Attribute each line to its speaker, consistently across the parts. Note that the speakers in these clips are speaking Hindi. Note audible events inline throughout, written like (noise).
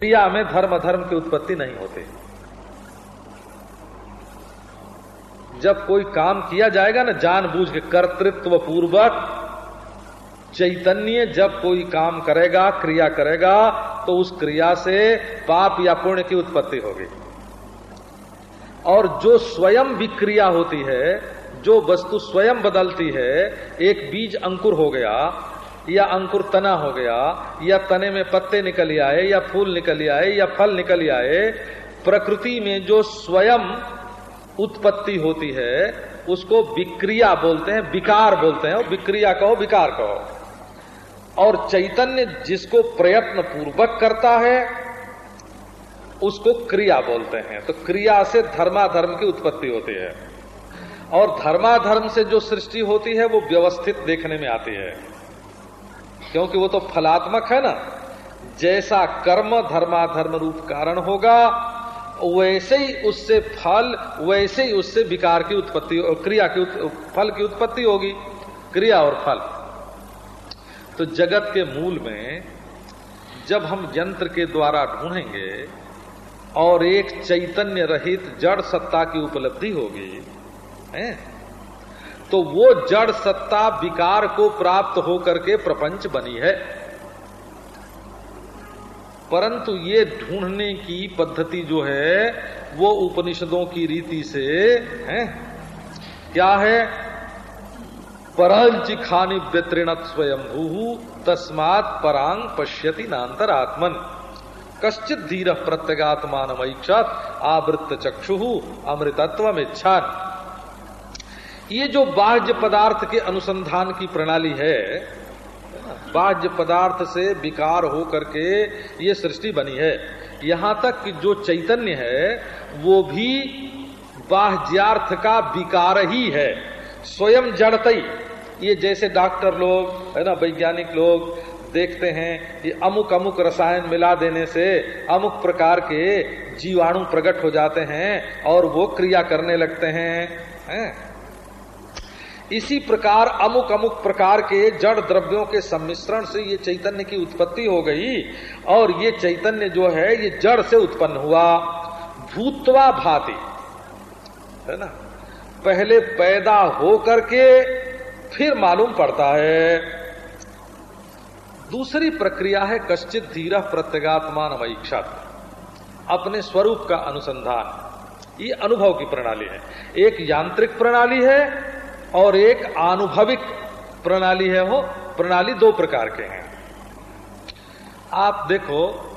Speaker 1: क्रिया में धर्म धर्म की उत्पत्ति नहीं होती। जब कोई काम किया जाएगा ना जानबूझ के कर्तृत्व पूर्वक, चैतन्य जब कोई काम करेगा, क्रिया करेगा तो उस क्रिया से पाप या पुण्य की उत्पत्ति होगी। और जो स्वयं विक्रिया होती है, जो वस्तु स्वयं बदलती है, एक बीज अंकुर हो गया या अंकुर तना हो गया, या तने में पत्ते निकल आए, या फूल निकल आए, या फल निकल आए, प्रकृति में जो स्वयं उत्पत्ति होती है, उसको विक्रिया बोलते हैं, विकार बोलते हैं। विक्रिया कहो, विकार कहो। और चैतन्य जिसको प्रयत्न पूर्वक करता है, उसको क्रिया बोलते हैं। तो क्रिया से धर्माधर्म की उत्पत्ति होती है। और धर्माधर्म से जो सृष्टि होती है, वो व्यवस्थित देखने में आती है। क्योंकि वो तो फलात्मक है ना। जैसा कर्म धर्माधर्म रूप कारण होगा, वैसे ही उससे फल, वैसे ही उससे विकार की उत्पत्ति, क्रिया की फल की उत्पत्ति होगी, क्रिया और फल। तो जगत के मूल में जब हम यंत्र के द्वारा ढूंढेंगे और एक चैतन्य रहित जड़ सत्ता की उपलब्धि होगी, है तो वो जड़ सत्ता विकार को प्राप्त होकर के प्रपंच बनी है। परंतु ये ढूँढने की पद्धति जो है, वो उपनिषदों की रीति से है। क्या है? परंच खानी व्यतीणत स्वयं तस्मात परांग पश्यति नान्तरात्मन। कश्चित धीर प्रत्यगात्मान आवृत्त चक्षु अमृतत्व इच्छान ये जो बाह्य पदार्थ के अनुसंधान की प्रणाली है, बाह्य पदार्थ से विकार हो करके ये सृष्टि बनी है। यहाँ तक कि जो चैतन्य है, वो भी बाह्यार्थ का विकार ही है। स्वयं जड़तई ये जैसे डॉक्टर लोग, है ना, वैज्ञानिक लोग देखते हैं कि अमुक अमुक रसायन मिला देने से अमुक प्रकार के जीवाणु प्रकट हो जाते हैं और वो क्रिया करने लगते हैं, है? इसी प्रकार, अमुक अमुक प्रकार के जड़ द्रव्यों के सम्मिश्रण से ये चैतन्य की उत्पत्ति हो गई, और ये चैतन्य जो है, ये जड़ से उत्पन्न हुआ। भूतवा भाति। है ना? पहले पैदा हो करके फिर मालूम पड़ता है। दूसरी प्रक्रिया है कश्चित धीरा प्रत्यगात्मान अवीक्षत अपने स्वरूप का अनुसंधान। ये अनुभव की प्रणाली है। एक यांत्रिक प्रणाली है और एक आनुभविक प्रणाली है वो। प्रणाली दो प्रकार के हैं। आप देखो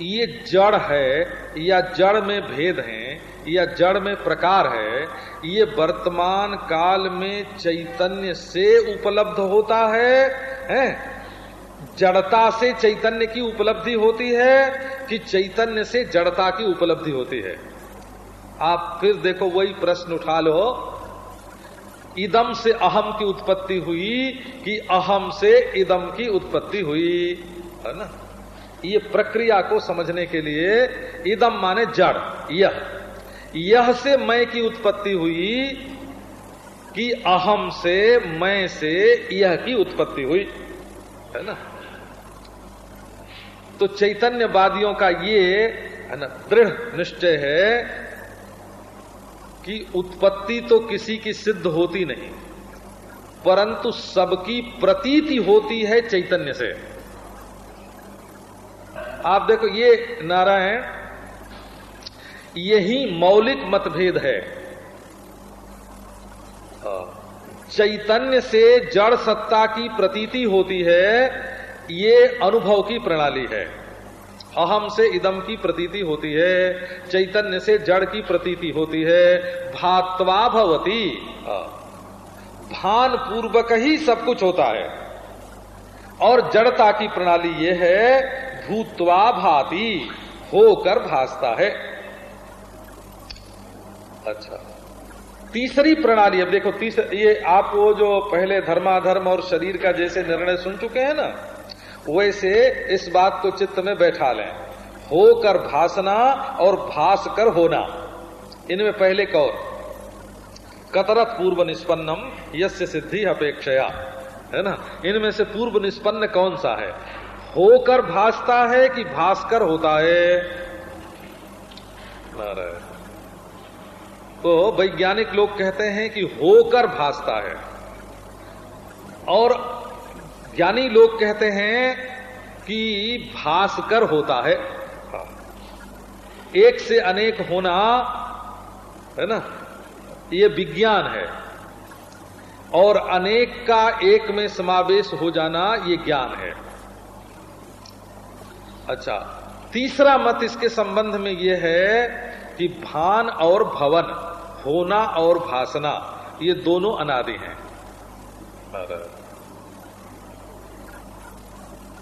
Speaker 1: ये जड़ है या जड़ में भेद है या जड़ में प्रकार है ये वर्तमान काल में चैतन्य से उपलब्ध होता है, है? जड़ता से चैतन्य की उपलब्धि होती है कि चैतन्य से जड़ता की उपलब्धि होती है? आप फिर देखो वही प्रश्न उठा लो। इदम से अहम की उत्पत्ति हुई कि अहम से इदम की उत्पत्ति हुई। है ना? ये प्रक्रिया को समझने के लिए इदम माने जड़, यह। यह से मैं की उत्पत्ति हुई कि अहम से मैं से यह की उत्पत्ति हुई। है ना? तो चैतन्यवादियों का ये, है ना, दृढ़ निश्चय है कि उत्पत्ति तो किसी की सिद्ध होती नहीं, परंतु सबकी प्रतीति होती है चैतन्य से। आप देखो, ये नारायण, यही मौलिक मतभेद है। चैतन्य से जड़ सत्ता की प्रतीति होती है, ये अनुभव की प्रणाली है। अहम से इदम की प्रतीति होती है, चैतन्य से जड़ की प्रतीति होती है, भात्वा भवती। भान पूर्वक ही सब कुछ होता है। और जड़ता की प्रणाली ये है, भूतवा भाती, होकर भासता है। अच्छा। तीसरी प्रणाली, अब देखो तीसरी ये आप वो जो पहले धर्माधर्म और शरीर का जैसे निर्णय सुन चुके हैं ना वैसे इस बात को चित्त में बैठा लें। होकर भासना और भास कर होना। इनमें पहले कौर कतरत पूर्व निष्पन्नम, यस्य सिद्धि अपेक्षया। है ना? इनमें से पूर्व निष्पन्न कौन सा है? होकर भासता है कि भास्कर होता है? तो वैज्ञानिक लोग कहते हैं कि होकर भासता है। और ज्ञानी लोग कहते हैं कि भास्कर होता है। एक से अनेक होना, है ना, ये विज्ञान है। और अनेक का एक में समावेश हो जाना, ये ज्ञान है। अच्छा तीसरा मत इसके संबंध में यह है कि भान और भवन, होना और भासना, ये दोनों अनादि हैं।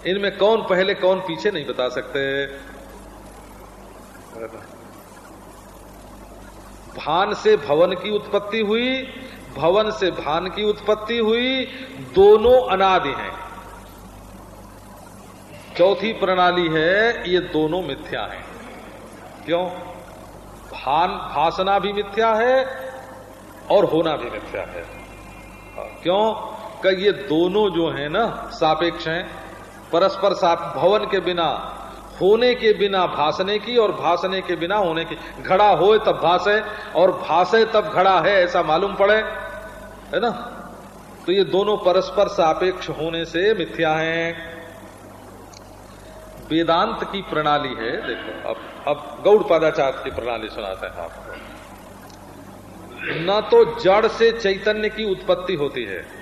Speaker 1: इनमें कौन पहले, कौन पीछे नहीं बता सकते। भान से भवन की उत्पत्ति हुई, भवन से भान की उत्पत्ति हुई, दोनों अनादि हैं। चौथी प्रणाली है, ये दोनों मिथ्या हैं। क्यों? भान, भासना भी मिथ्या है और होना भी मिथ्या है। क्यों? कि ये दोनों जो है ना, सापेक्ष हैं परस्पर साप भवन के बिना, होने के बिना भासने की और भासने के बिना होने की। घड़ा हो तब भासे और भासे तब घड़ा है, ऐसा मालूम पड़े। है ना? तो ये दोनों परस्पर सापेक्ष होने से मिथ्या हैं। वेदांत की प्रणाली है, देखो, अब अब गौड़ पादाचार्य की प्रणाली सुनाते हैं आपको। न तो जड़ से चैतन्य की उत्पत्ति होती है।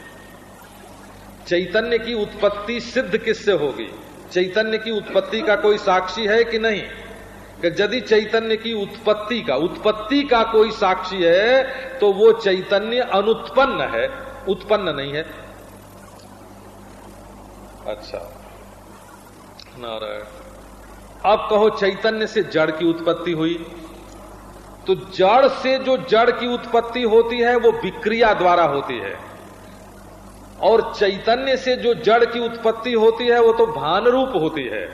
Speaker 1: चैतन्य की उत्पत्ति सिद्ध किससे होगी? चैतन्य की उत्पत्ति का कोई साक्षी है कि नहीं? कि यदि चैतन्य की उत्पत्ति का उत्पत्ति का कोई साक्षी है तो वो चैतन्य अनुत्पन्न है। उत्पन्न नहीं है। अच्छा। नारायण। अब कहो, चैतन्य से जड़ की उत्पत्ति हुई। तो जड़ से जो जड़ की उत्पत्ति होती है, वो विक्रिया द्वारा होती है। और चैतन्य से जो जड़ की उत्पत्ति होती है, वो तो भान रूप होती है,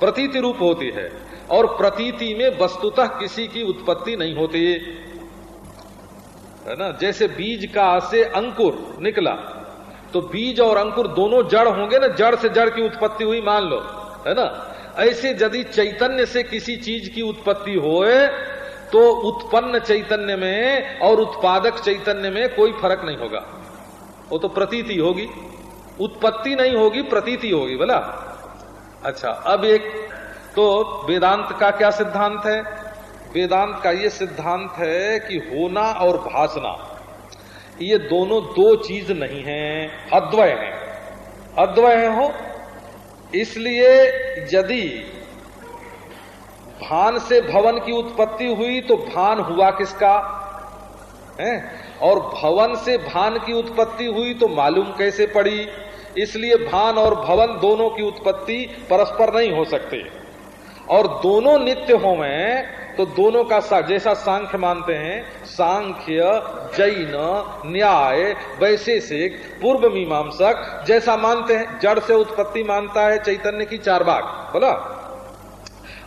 Speaker 1: प्रतीति रूप होती है, और प्रतीति में वस्तुतः किसी की उत्पत्ति नहीं होती। है ना? जैसे बीज का से अंकुर निकला तो बीज और अंकुर दोनों जड़ होंगे ना? जड़ से जड़ की उत्पत्ति हुई, मान लो। है ना? ऐसे यदि चैतन्य से किसी चीज़ की उत्पत्ति होए तो उत्पन्न चैतन्य में और उत्पादक चैतन्य में कोई फ़र्क नहीं होगा। वो तो प्रतीति होगी। उत्पत्ति नहीं होगी, प्रतीति होगी, बोला। अच्छा अब एक तो वेदांत का क्या सिद्धांत है? वेदांत का ये सिद्धांत है कि होना और भासना, ये दोनों दो चीज़ नहीं है, अद्वय है। अद्वय हो इसलिए यदि भान से भवन की उत्पत्ति हुई तो भान हुआ किसका? है? और भवन से भान की उत्पत्ति हुई तो मालूम कैसे पड़ी? इसलिए भान और भवन दोनों की उत्पत्ति परस्पर नहीं हो सकते। और दोनों नित्य हो में तो दोनों का सा, जैसा सांख्य मानते हैं सांख्य जैन न्याय वैशेषिक पूर्व मीमांसक जैसा मानते हैं जड़ से उत्पत्ति मानता है चैतन्य की चार बाग। बोला?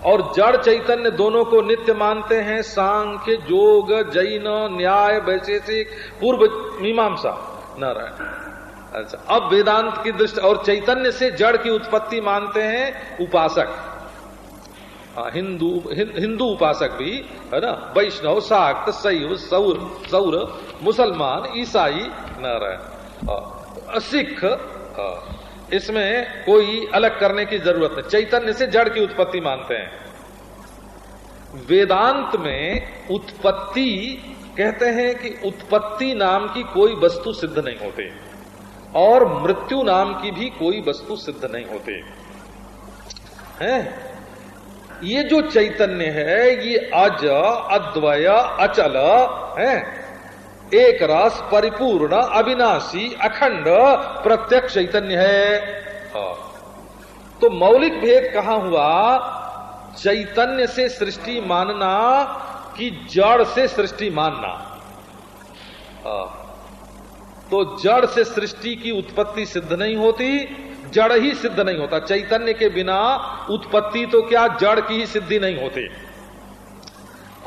Speaker 1: और जड़ चैतन्य दोनों को नित्य मानते हैं। सांख्य जोग जैन न्याय वैशेषिक पूर्व मीमांसा। नारायण। अच्छा अब वेदांत की दृष्टि और चैतन्य से जड़ की उत्पत्ति मानते हैं उपासक। हाँ, हिंदू हिंदू उपासक भी है ना? वैष्णव शाक्त शैव सौर सौर मुसलमान ईसाई नारायण। हाँ, सिख हाँ, इसमें कोई अलग करने की ज़रूरत नहीं। चैतन्य से जड़ की उत्पत्ति मानते हैं। वेदांत में उत्पत्ति कहते हैं कि उत्पत्ति नाम की कोई वस्तु सिद्ध नहीं होती, और मृत्यु नाम की भी कोई वस्तु सिद्ध नहीं होती। है? ये जो चैतन्य है, ये अज, अद्वय, अचल, है? एक रस परिपूर्ण अविनाशी अखंड प्रत्यक्ष चैतन्य है। हाँ। तो मौलिक भेद कहा हुआ? चैतन्य से सृष्टि मानना कि जड़ से सृष्टि मानना। हाँ। तो जड़ से सृष्टि की उत्पत्ति सिद्ध नहीं होती, जड़ ही सिद्ध नहीं होता। चैतन्य के बिना उत्पत्ति तो क्या जड़ की ही सिद्धि नहीं होती?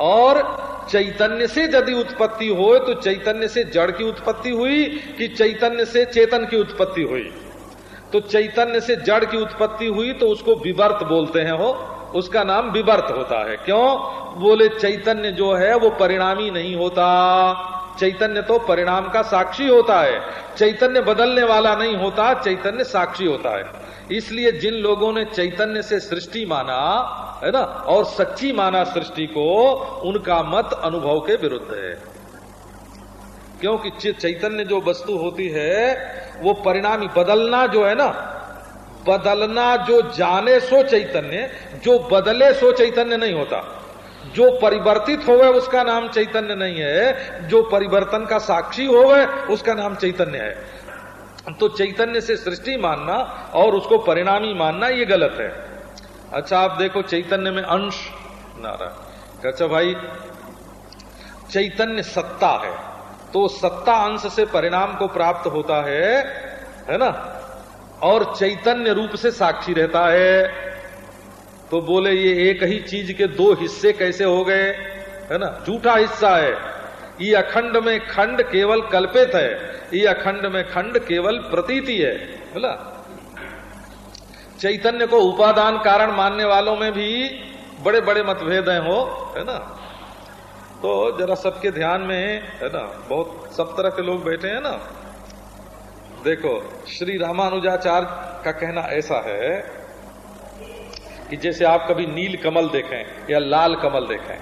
Speaker 1: और चैतन्य से यदि उत्पत्ति हो तो चैतन्य से जड़ की उत्पत्ति हुई कि चैतन्य से चेतन की उत्पत्ति हुई? तो चैतन्य से जड़ की उत्पत्ति हुई तो उसको विवर्त बोलते हैं हो उसका नाम विवर्त होता है। क्यों? बोले, चैतन्य जो है, वो परिणामी नहीं होता। चैतन्य तो परिणाम का साक्षी होता है। चैतन्य बदलने वाला नहीं होता, चैतन्य साक्षी होता है। इसलिए जिन लोगों ने चैतन्य से सृष्टि माना, है ना, और सच्ची माना सृष्टि को, उनका मत अनुभव के विरुद्ध है। क्योंकि चैतन्य जो वस्तु होती है, वो परिणामी बदलना जो है ना, बदलना जो जाने सो चैतन्य, जो बदले सो चैतन्य नहीं होता। जो परिवर्तित होवे उसका नाम चैतन्य नहीं है। जो परिवर्तन का साक्षी होवे, उसका नाम चैतन्य है। तो चैतन्य से सृष्टि मानना और उसको परिणामी मानना ये गलत है। अच्छा आप देखो चैतन्य में अंश। नारायण अच्छा भाई, चैतन्य सत्ता है। तो सत्ता अंश से परिणाम को प्राप्त होता है है ना? और चैतन्य रूप से साक्षी रहता है। तो बोले, ये एक ही चीज़ के दो हिस्से कैसे हो गए? है ना? झूठा हिस्सा है। ये अखंड में खंड केवल कल्पित है। ये अखंड में खंड केवल प्रतीति है। बोला चैतन्य को उपादान कारण मानने वालों में भी बड़े बड़े मतभेद हैं, हो। है ना? तो जरा सबके ध्यान में, है ना? बहुत सब तरह के लोग बैठे हैं ना? देखो, श्री रामानुजाचार्य का कहना ऐसा है कि जैसे आप कभी नील कमल देखें या लाल कमल देखें,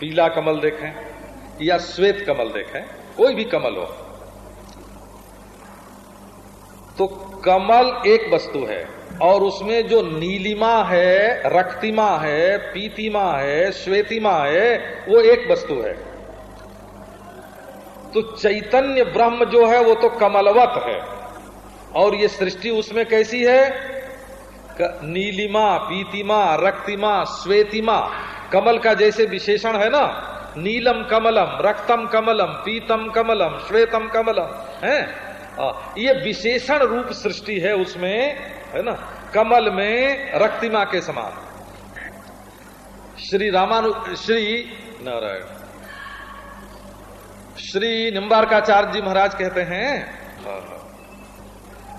Speaker 1: पीला कमल देखें या श्वेत कमल देखें, कोई भी कमल हो तो कमल एक वस्तु है और उसमें जो नीलिमा है, रक्तिमा है, पीतिमा है, श्वेतिमा है, वो एक वस्तु है। तो चैतन्य ब्रह्म जो है, वो तो कमलवत है। और ये सृष्टि उसमें कैसी है? नीलिमा, पीतिमा, रक्तिमा श्वेतिमा कमल का जैसे विशेषण है ना? नीलम कमलम, रक्तम कमलम, पीतम कमलम, श्वेतम कमलम, है? ये विशेषण रूप सृष्टि है उसमें, है ना? कमल में रक्तिमा के समान। श्री रामानु, श्री नारायण। श्री निम्बारकाचार्य जी महाराज कहते हैं।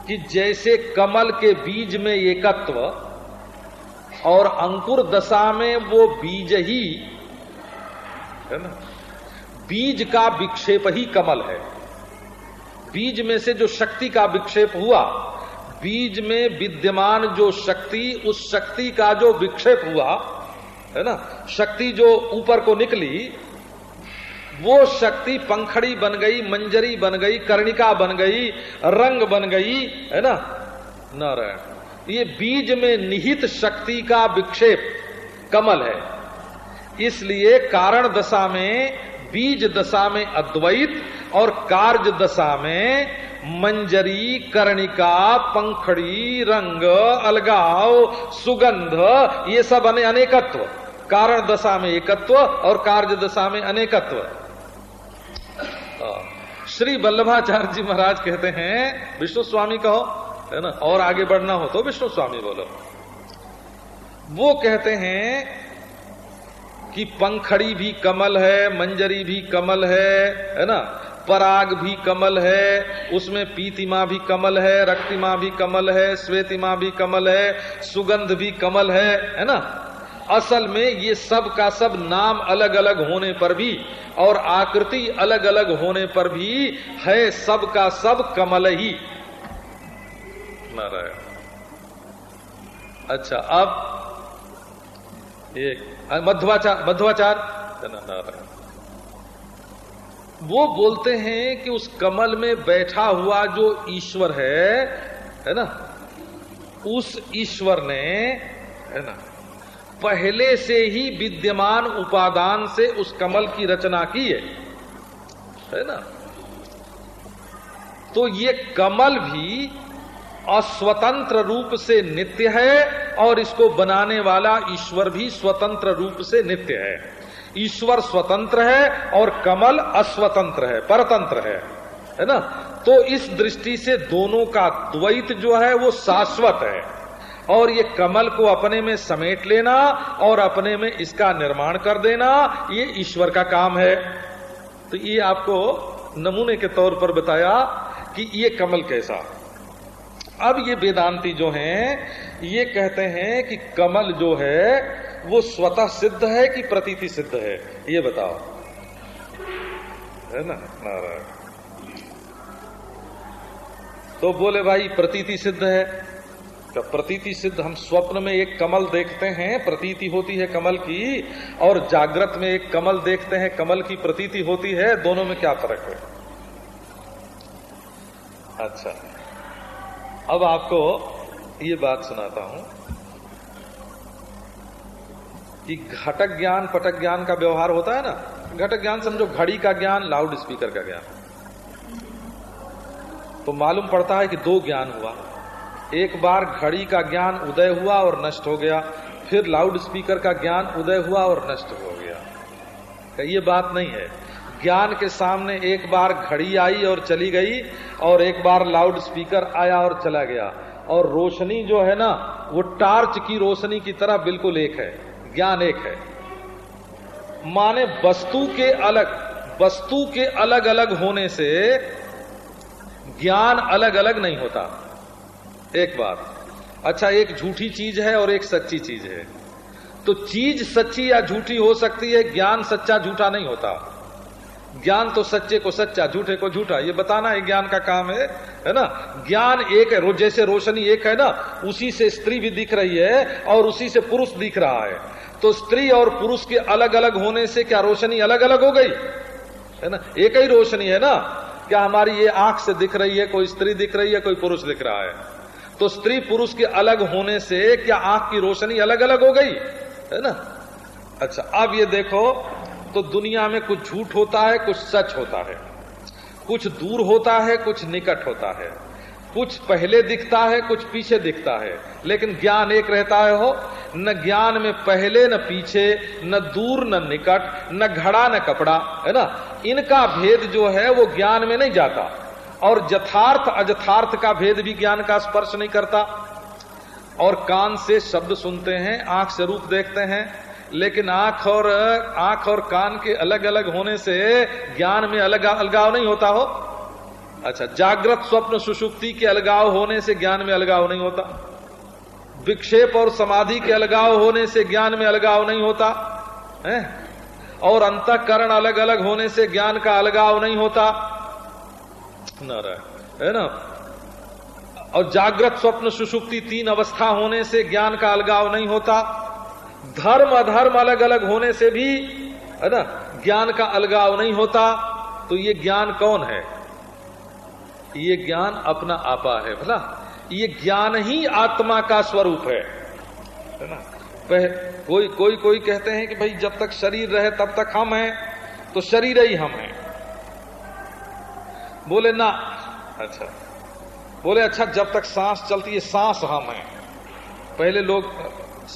Speaker 1: कि जैसे कमल के बीज में एकत्व और अंकुर दशा में वो बीज ही, है ना? बीज का विक्षेप ही कमल है। बीज में से जो शक्ति का विक्षेप हुआ, बीज में विद्यमान जो शक्ति, उस शक्ति का जो विक्षेप हुआ, है ना? शक्ति जो ऊपर को निकली वो शक्ति पंखड़ी बन गई, मंजरी बन गई, कर्णिका बन गई, रंग बन गई, है ना? नारायण, ये बीज में निहित शक्ति का विक्षेप कमल है। इसलिए कारण दशा में, बीज दशा में अद्वैत और कार्य दशा में मंजरी, कर्णिका, पंखड़ी, रंग, अलगाव, सुगंध, ये सब अनेकत्व। कारण दशा में एकत्व और कार्य दशा में अनेकत्व। श्री वल्लभाचार्य जी महाराज कहते हैं विष्णु स्वामी कहो, है ना? और आगे बढ़ना हो तो विष्णु स्वामी बोलो। वो कहते हैं कि पंखड़ी भी कमल है, मंजरी भी कमल है है ना? पराग भी कमल है, उसमें पीतिमा भी कमल है, रक्तिमा भी कमल है, श्वेतिमा भी कमल है, सुगंध भी कमल है है ना? असल में ये सब का सब नाम अलग अलग होने पर भी और आकृति अलग अलग होने पर भी है सब का सब कमल ही। नारायण। अच्छा अब एक मध्वाचार। मध्वाचार नारायण। वो बोलते हैं कि उस कमल में बैठा हुआ जो ईश्वर है है ना? उस ईश्वर ने, है ना? पहले से ही विद्यमान उपादान से उस कमल की रचना की है। है ना? तो ये कमल भी अस्वतंत्र रूप से नित्य है और इसको बनाने वाला ईश्वर भी स्वतंत्र रूप से नित्य है। ईश्वर स्वतंत्र है और कमल अस्वतंत्र है, परतंत्र है। है ना? तो इस दृष्टि से दोनों का द्वैत जो है वो शाश्वत है। और ये कमल को अपने में समेट लेना और अपने में इसका निर्माण कर देना, ये ईश्वर का काम है। तो ये आपको नमूने के तौर पर बताया कि ये कमल कैसा। अब ये वेदांती जो हैं, ये कहते हैं कि कमल जो है, वो स्वतः सिद्ध है कि प्रतीति सिद्ध है? ये बताओ। है ना, नारायण? तो बोले, भाई, प्रतीति सिद्ध है। तो प्रतीति सिद्ध हम स्वप्न में एक कमल देखते हैं, प्रतीति होती है कमल की, और जागृत में एक कमल देखते हैं, कमल की प्रतीति होती है, दोनों में क्या फ़र्क है? अच्छा। अब आपको ये बात सुनाता हूँ कि घटक ज्ञान, पटक ज्ञान का व्यवहार होता है ना? घटक ज्ञान समझो, घड़ी का ज्ञान लाउड स्पीकर का ज्ञान। तो मालूम पड़ता है कि दो ज्ञान हुआ। एक बार घड़ी का ज्ञान उदय हुआ और नष्ट हो गया, फिर लाउड स्पीकर का ज्ञान उदय हुआ और नष्ट हो गया। ये बात नहीं है। ज्ञान के सामने एक बार घड़ी आई और चली गई, और एक बार लाउड स्पीकर आया और चला गया। और रोशनी जो है ना, वो टार्च की रोशनी की तरह बिल्कुल एक है, ज्ञान एक है। माने वस्तु के अलग, वस्तु के अलग अलग होने से ज्ञान अलग अलग नहीं होता। एक बात। अच्छा एक झूठी चीज़ है और एक सच्ची चीज़ है। तो चीज़ सच्ची या झूठी हो सकती है, ज्ञान सच्चा झूठा नहीं होता। ज्ञान तो सच्चे को सच्चा, झूठे को झूठा। ये बताना है, ज्ञान का काम है है ना? ज्ञान एक है जैसे रोशनी एक है ना, उसी से स्त्री भी दिख रही है और उसी से पुरुष दिख रहा है। तो स्त्री और पुरुष के अलग अलग होने से क्या रोशनी अलग अलग हो गई? है ना? एक ही रोशनी है ना? क्या हमारी ये आँख से दिख रही है, कोई स्त्री दिख रही है, कोई पुरुष दिख रहा है? तो स्त्री पुरुष के अलग होने से क्या आँख की रोशनी अलग अलग हो गई? है ना? अच्छा अब ये देखो तो दुनिया में कुछ झूठ होता है, कुछ सच होता है। कुछ दूर होता है, कुछ निकट होता है। कुछ पहले दिखता है, कुछ पीछे दिखता है। लेकिन ज्ञान एक रहता है हो न ज्ञान में पहले, न पीछे, न दूर, न निकट, न घड़ा, न कपड़ा, है ना? इनका भेद जो है, वो ज्ञान में नहीं जाता। और यथार्थ अजथार्थ का भेद भी ज्ञान का स्पर्श नहीं करता। और कान से शब्द सुनते हैं, आँख से रूप देखते हैं, लेकिन आँख और आँख और कान के अलग अलग होने से ज्ञान में अलग, अलगाव नहीं होता हो। अच्छा जागृत स्वप्न सुषुप्ति के अलगाव होने से ज्ञान में अलगाव नहीं होता। विक्षेप और समाधि के अलगाव होने से ज्ञान में अलगाव नहीं होता, है? और अंतकरण अलग अलग होने से ज्ञान का अलगाव नहीं होता। नारायण, है ना? और जागृत स्वप्न सुषुप्ति तीन अवस्था होने से ज्ञान का अलगाव नहीं होता। धर्म अधर्म अलग अलग होने से भी, है ना, ज्ञान का अलगाव नहीं होता। तो ये ज्ञान कौन है? ये ज्ञान अपना आपा है बोला ये ज्ञान ही आत्मा का स्वरूप है है ना? कोई कोई कोई कहते हैं कि भाई जब तक शरीर रहे तब तक हम हैं तो शरीर ही हम हैं। बोले, ना। अच्छा। बोले अच्छा जब तक सांस चलती है, सांस हम है। पहले लोग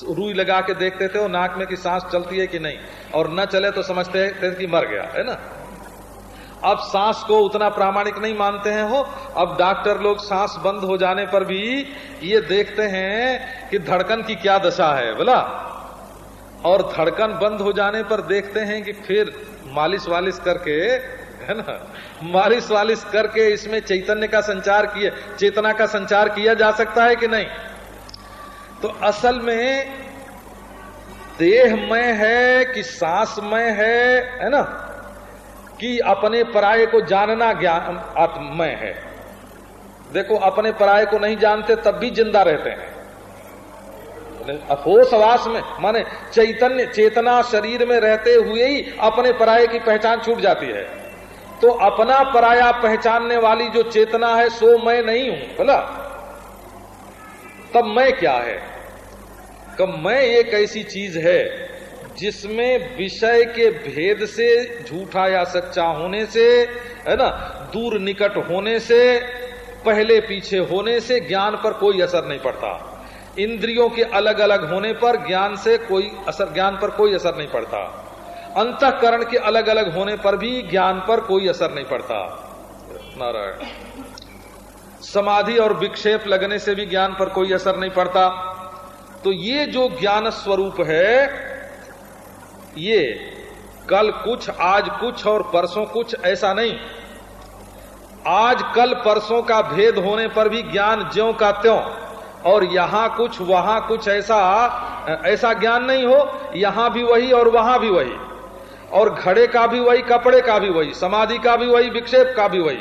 Speaker 1: रुई लगा के देखते थे और नाक में कि सांस चलती है कि नहीं। और न चले तो समझते थे कि मर गया, है ना? अब सांस को उतना प्रामाणिक नहीं मानते हैं हो अब डॉक्टर लोग सांस बंद हो जाने पर भी ये देखते हैं कि धड़कन की क्या दशा है, बोला। और धड़कन बंद हो जाने पर देखते हैं कि फिर मालिश वालिश करके है ना? मालिश वालिश करके इसमें चैतन्य का संचार किया चेतना का संचार किया जा सकता है कि नहीं? तो असल में देह में है कि सांस में है है ना? कि अपने पराये को जानना ज्ञान आत्मय है। देखो, अपने पराये को नहीं जानते तब भी ज़िंदा रहते हैं। आवास में, माने चैतन्य, चेतना शरीर में रहते हुए ही अपने पराये की पहचान छूट जाती है। तो अपना पराया पहचानने वाली जो चेतना है, सो मैं नहीं हूँ, बोला। तब मैं क्या है? कब मैं एक ऐसी चीज़ है जिसमें विषय के भेद से, झूठा या सच्चा होने से, है ना, दूर निकट होने से, पहले पीछे होने से ज्ञान पर कोई असर नहीं पड़ता। इंद्रियों के अलग अलग होने पर ज्ञान से कोई असर, ज्ञान पर कोई असर नहीं पड़ता। अंतकरण के अलग अलग होने पर भी ज्ञान पर कोई असर नहीं पड़ता। नारायण। समाधि और विक्षेप लगने से भी ज्ञान पर कोई असर नहीं पड़ता। तो ये जो ज्ञान स्वरूप है, ये कल कुछ, आज कुछ और परसों कुछ ऐसा नहीं। आज कल परसों का भेद होने पर भी ज्ञान ज्यो का त्यों, और यहाँ कुछ, वहाँ कुछ ऐसा ऐसा ज्ञान नहीं हो, यहाँ भी वही और वहाँ भी वही। और घड़े का भी वही, कपड़े का भी वही, समाधि का भी वही, विक्षेप का भी वही।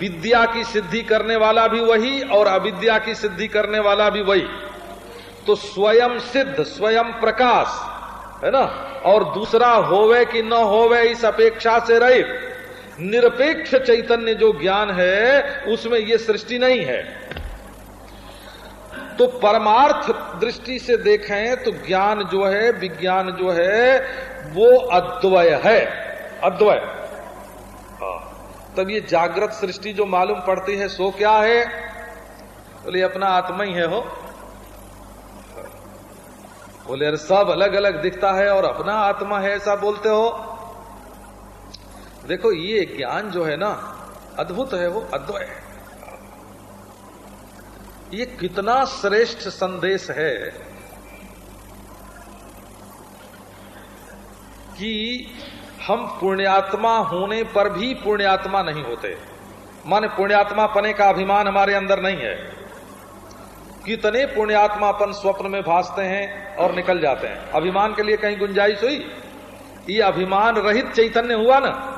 Speaker 1: विद्या की सिद्धि करने वाला भी वही और अविद्या की सिद्धि करने वाला भी वही। तो स्वयं सिद्ध, स्वयं प्रकाश, है ना? और दूसरा होवे कि न होवे इस अपेक्षा से रहित। निरपेक्ष चैतन्य जो ज्ञान है, उसमें ये सृष्टि नहीं है। तो परमार्थ दृष्टि से देखें तो ज्ञान जो है, विज्ञान जो है, वो अद्वय है। अद्वय। हाँ। तब ये जागृत सृष्टि जो मालूम पड़ती है, सो क्या है? बोले तो अपना आत्मा ही है हो। बोले, अरे सब अलग अलग दिखता है और अपना आत्मा है, ऐसा बोलते हो। देखो, ये ज्ञान जो है ना, अद्भुत है वो, अद्वय है। ये कितना श्रेष्ठ संदेश है कि हम पुण्यात्मा होने पर भी पुण्यात्मा नहीं होते। माने पुण्यात्मा पने का अभिमान हमारे अंदर नहीं है। कितने पुण्यात्मापन स्वप्न में भासते हैं और निकल जाते हैं। अभिमान के लिए कहीं गुंजाइश हुई? ये अभिमान रहित चैतन्य हुआ ना?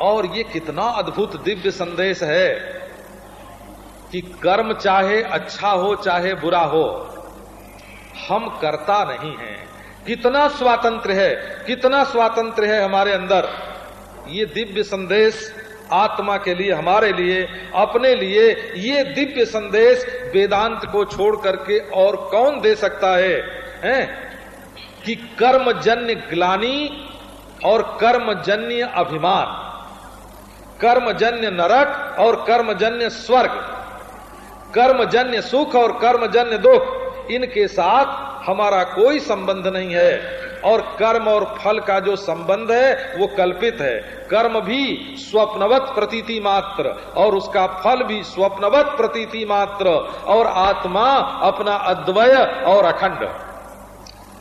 Speaker 1: और ये कितना अद्भुत दिव्य संदेश है। कि कर्म चाहे अच्छा हो, चाहे बुरा हो, हम करता नहीं है। कितना स्वातंत्र है, कितना स्वातंत्र है हमारे अंदर। ये दिव्य संदेश आत्मा के लिए, हमारे लिए, अपने लिए, ये दिव्य संदेश वेदांत को छोड़ करके और कौन दे सकता है? हैं? कि कर्मजन्य ग्लानी और कर्मजन्य अभिमान, कर्मजन्य नरक और कर्मजन्य स्वर्ग। कर्मजन्य सुख और कर्मजन्य दुख, इनके साथ हमारा कोई संबंध नहीं है। और कर्म और फल का जो संबंध है, वो कल्पित है। कर्म भी स्वप्नवत प्रतीति मात्र, और उसका फल भी स्वप्नवत प्रतीति मात्र, और आत्मा अपना अद्वय और अखंड।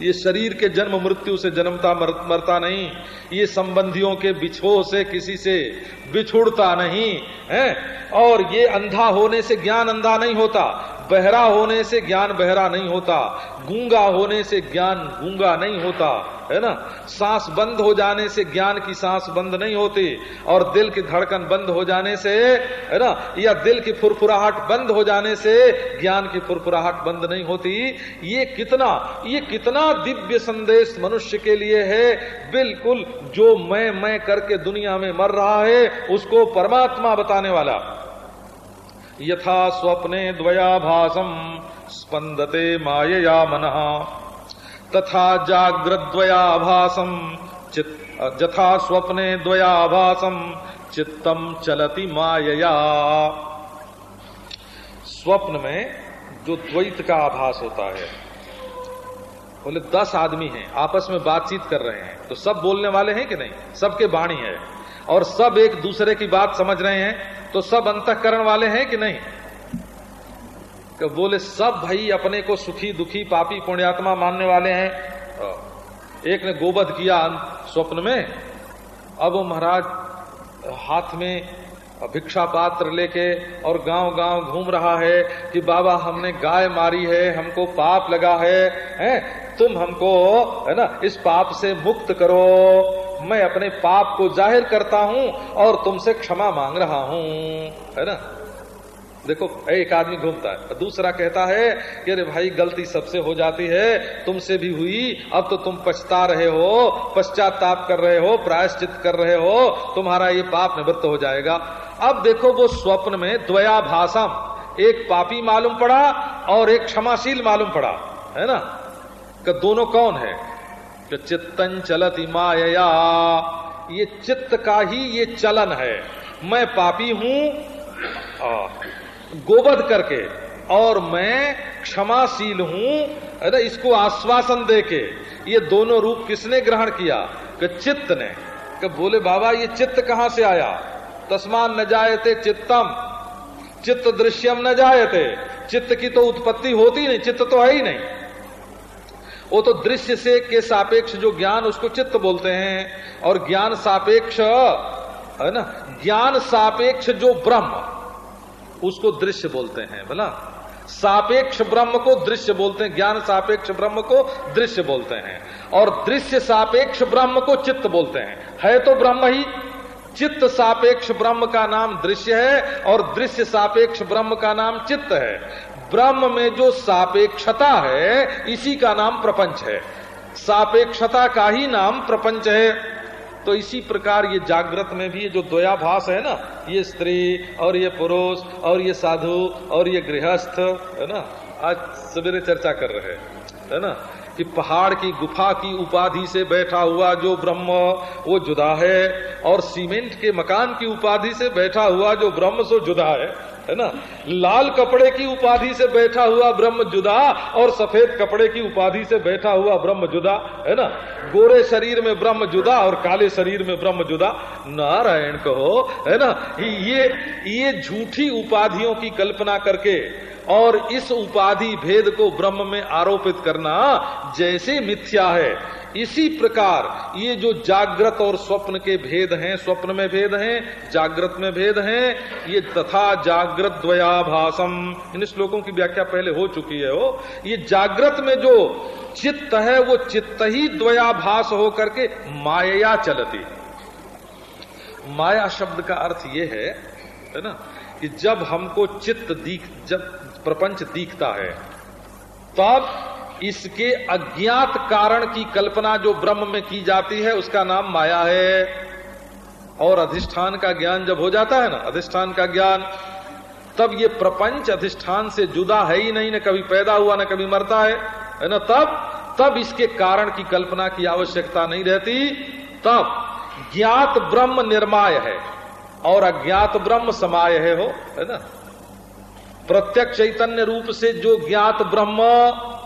Speaker 1: ये शरीर के जन्म मृत्यु से जन्मता मर, मरता नहीं ये संबंधियों के बिछो से किसी से बिछुड़ता नहीं है? और ये अंधा होने से ज्ञान अंधा नहीं होता। बहरा होने से ज्ञान बहरा नहीं होता, गूँगा होने से ज्ञान गूँगा नहीं होता, है ना? सांस बंद हो जाने से ज्ञान की सांस बंद नहीं होती, और दिल की धड़कन बंद हो जाने से, है ना? या दिल की फुरफुराहट बंद हो जाने से ज्ञान की फुरफुराहट बंद नहीं होती। ये कितना ये कितना दिव्य संदेश मनुष्य के लिए है? बिल्कुल जो मैं मैं करके दुनिया में मर रहा है, उसको परमात्मा बताने वाला। यथा स्वप्ने द्वयाभासम स्पंदते मायया मन। तथा जाग्रद्वयाभासम यथा स्वप्ने द्वयाभासम चित्तम चलती मायया। स्वप्न में जो द्वैत का आभास होता है, बोले दस आदमी हैं, आपस में बातचीत कर रहे हैं तो सब बोलने वाले हैं कि नहीं? सबके बाणी है। और सब एक दूसरे की बात समझ रहे हैं तो सब अंतकरण वाले हैं कि नहीं? कि बोले, सब भाई अपने को सुखी दुखी पापी पुण्यात्मा मानने वाले हैं। एक ने गोबध किया स्वप्न में, अब वो महाराज हाथ में भिक्षा पात्र लेके और गाँव गाँव घूम रहा है कि बाबा हमने गाय मारी है, हमको पाप लगा है, हैं? तुम हमको, है ना, इस पाप से मुक्त करो। मैं अपने पाप को ज़ाहिर करता हूँ और तुमसे क्षमा मांग रहा हूँ, है ना? देखो, एक आदमी घूमता है दूसरा कहता है कि, अरे भाई, गलती सबसे हो जाती है, तुमसे भी हुई, अब तो तुम पछता रहे हो, पश्चाताप कर रहे हो, प्रायश्चित कर रहे हो, तुम्हारा ये पाप निवृत्त हो जाएगा। अब देखो, वो स्वप्न में द्वया भाषा एक पापी मालूम पड़ा और एक क्षमाशील मालूम पड़ा, है ना? कि दोनों कौन है? कि चित्तन चलत माया ये चित्त का ही ये चलन है। मैं पापी हूँ गोबध करके, और मैं क्षमाशील हूँ। अरे इसको आश्वासन दे के, ये दोनों रूप किसने ग्रहण किया? कि चित्त ने। कि बोले, बाबा, ये चित्त कहाँ से आया? तस्मान न जायते चित्तम। चित्त दृश्यम न जायते। चित्त की तो उत्पत्ति होती नहीं, चित्त तो है ही नहीं। वो तो दृश्य से के सापेक्ष जो ज्ञान उसको चित्त बोलते हैं, और ज्ञान सापेक्ष, है ना? ज्ञान सापेक्ष जो ब्रह्म, उसको दृश्य बोलते हैं, बोला? सापेक्ष ब्रह्म को दृश्य बोलते हैं, ज्ञान सापेक्ष ब्रह्म को दृश्य बोलते हैं, और दृश्य सापेक्ष ब्रह्म को चित्त बोलते हैं। है तो ब्रह्म ही। चित्त सापेक्ष ब्रह्म का नाम दृश्य है, और दृश्य सापेक्ष ब्रह्म का नाम चित्त है। ब्रह्म में जो सापेक्षता है, इसी का नाम प्रपंच है। सापेक्षता का ही नाम प्रपंच है। तो इसी प्रकार ये जागृत में भी जो द्वयाभास है ना, ये स्त्री और ये पुरुष और ये साधु और ये गृहस्थ, है ना, आज सवेरे चर्चा कर रहे हैं, है ना कि पहाड़ की गुफा की उपाधि से बैठा हुआ जो ब्रह्म वो जुदा है, और सीमेंट के मकान की उपाधि से बैठा हुआ जो ब्रह्म सो जुदा है है ना? लाल कपड़े की उपाधि से बैठा हुआ ब्रह्म जुदा, और सफ़ेद कपड़े की उपाधि से बैठा हुआ ब्रह्म जुदा, है ना? गोरे शरीर में ब्रह्म जुदा, और काले शरीर में ब्रह्म जुदा। नारायण कहो, है ना? ये ये झूठी उपाधियों की कल्पना करके और इस उपाधि भेद को ब्रह्म में आरोपित करना जैसे मिथ्या है। इसी प्रकार ये जो जागृत और स्वप्न के भेद हैं, स्वप्न में भेद हैं, जागृत में भेद हैं, ये तथा जागृत द्वयाभासम। इन श्लोकों की व्याख्या पहले हो चुकी है वो। ये जागृत में जो चित्त है, वो चित्त ही द्वयाभास हो करके माया चलती माया शब्द का अर्थ ये है है ना, कि जब हमको चित्त दिख, जब प्रपंच दिखता है। तब इसके अज्ञात कारण की कल्पना जो ब्रह्म में की जाती है, उसका नाम माया है। और अधिष्ठान का ज्ञान जब हो जाता है ना, अधिष्ठान का ज्ञान, तब ये प्रपंच अधिष्ठान से जुदा है ही नहीं, न कभी पैदा हुआ, न कभी मरता है है ना? तब तब इसके कारण की कल्पना की आवश्यकता नहीं रहती। तब ज्ञात ब्रह्म निर्माय है, और अज्ञात ब्रह्म समाय है हो है ना? प्रत्यक्ष चैतन्य रूप से जो ज्ञात ब्रह्म,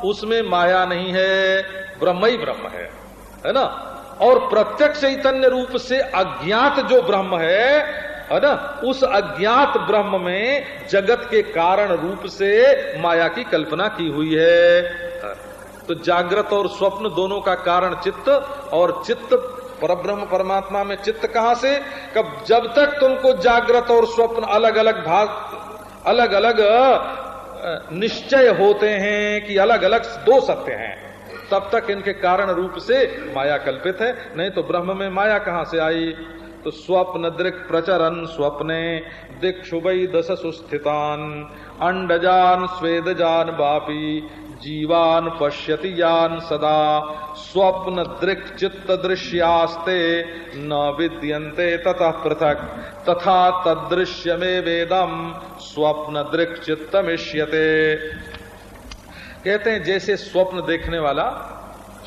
Speaker 1: उसमें माया नहीं है, ब्रह्म ही ब्रह्म है है ना? और प्रत्यक्ष चैतन्य रूप से अज्ञात जो ब्रह्म है है ना? उस अज्ञात ब्रह्म में जगत के कारण रूप से माया की कल्पना की हुई है। तो जागृत और स्वप्न दोनों का कारण चित्त, और चित्त परब्रह्म परमात्मा में चित्त कहाँ से? कब जब तक तुमको जागृत और स्वप्न अलग अलग भाग अलग अलग निश्चय होते हैं कि अलग अलग दो सत्य हैं। तब तक इनके कारण रूप से माया कल्पित है। नहीं तो ब्रह्म में माया कहाँ से आई? तो स्वप्न दृक् प्रचरण स्वप्ने दिक्षुभ दस सुस्थितान अंडजान स्वेदजान बापी जीवान पश्यति यान सदा, स्वप्न दृक् चित्त दृश्यास्ते, न विद्यन्ते ततः पृथक। तथा तदृश्य में वेदम, स्वप्न दृक् चित्तमिष्यते। कहते हैं, जैसे स्वप्न देखने वाला,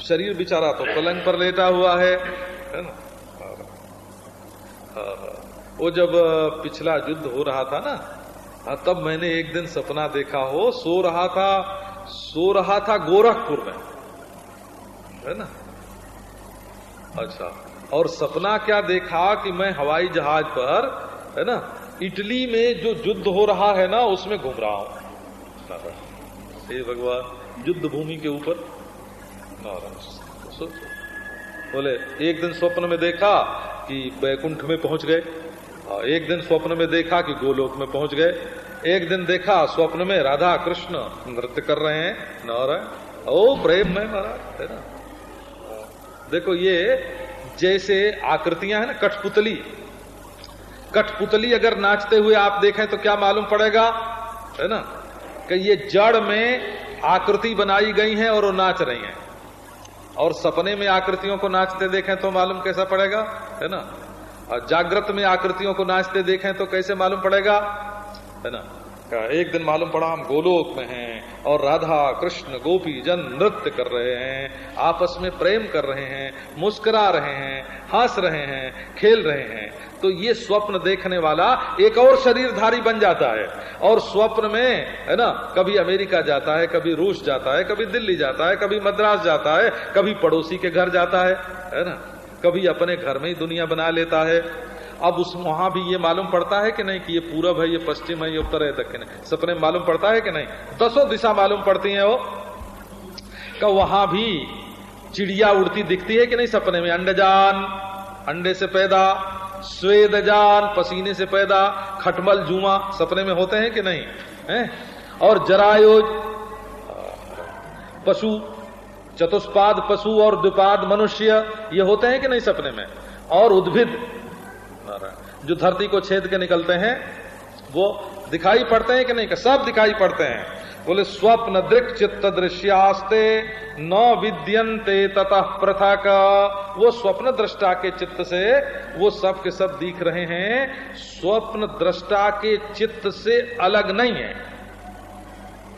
Speaker 1: शरीर बिचारा तो पलंग पर लेटा हुआ है है ना? वो जब पिछला युद्ध हो रहा था ना तब मैंने एक दिन सपना देखा, हो, सो रहा था सो रहा था गोरखपुर में। है ना? अच्छा और सपना क्या देखा कि मैं हवाई जहाज़ पर, है ना, इटली में जो युद्ध हो रहा है ना, उसमें घूम रहा हूँ। हे भगवान, युद्ध भूमि के ऊपर। बोले, एक दिन स्वप्न में देखा कि बैकुंठ में पहुँच गए। एक दिन स्वप्न में देखा कि गोलोक में पहुँच गए। एक दिन देखा स्वप्न में राधा कृष्ण नृत्य कर रहे हैं, नारायण। ओ प्रेम में महाराज, है ना? देखो ये जैसे आकृतियाँ है ना, कठपुतली। कठपुतली अगर नाचते हुए आप देखें तो क्या मालूम पड़ेगा, है ना? कि ये जड़ में आकृति बनाई गई है और वो नाच रही हैं। और सपने में आकृतियों को नाचते देखें तो मालूम कैसा पड़ेगा, है ना? और जागृत में आकृतियों को नाचते देखें तो कैसे मालूम पड़ेगा है ना? एक दिन मालूम पड़ा हम गोलोक में हैं और राधा, कृष्ण, गोपी, जन नृत्य कर रहे हैं। आपस में प्रेम कर रहे हैं, मुस्कुरा रहे हैं, हंस रहे हैं, खेल रहे हैं। तो ये स्वप्न देखने वाला एक और शरीरधारी बन जाता है। और स्वप्न में, है ना, कभी अमेरिका जाता है, कभी रूस जाता है, कभी दिल्ली जाता है, कभी मद्रास जाता है, कभी पड़ोसी के घर जाता है है ना? कभी अपने घर में ही दुनिया बना लेता है। अब उस वहाँ भी ये मालूम पड़ता है कि नहीं कि ये पूरब है, ये पश्चिम है, ये उत्तर है, दक्षिण है। सपने मालूम पड़ता है कि नहीं? दसों दिशा मालूम पड़ती है वो। का वहाँ भी चिड़िया उड़ती दिखती है कि नहीं सपने में? अंडजान अंडे से पैदा स्वेदजान पसीने से पैदा, खटमल, जुमा सपने में होते हैं कि नहीं? है? और जरायोज पशु, चतुष्पाद पशु और द्विपाद मनुष्य, ये होते हैं कि नहीं सपने में? और उद्भिद जो धरती को छेद के निकलते हैं, वो दिखाई पड़ते हैं कि नहीं सब दिखाई पड़ते हैं। बोले, स्वप्न दृक चित्त दृश्यास्ते न विद्यंते ततः प्रथा का वो स्वप्न दृष्टा के चित्त से, वो सब के सब दिख रहे हैं। स्वप्न दृष्टा के चित्त से अलग नहीं है।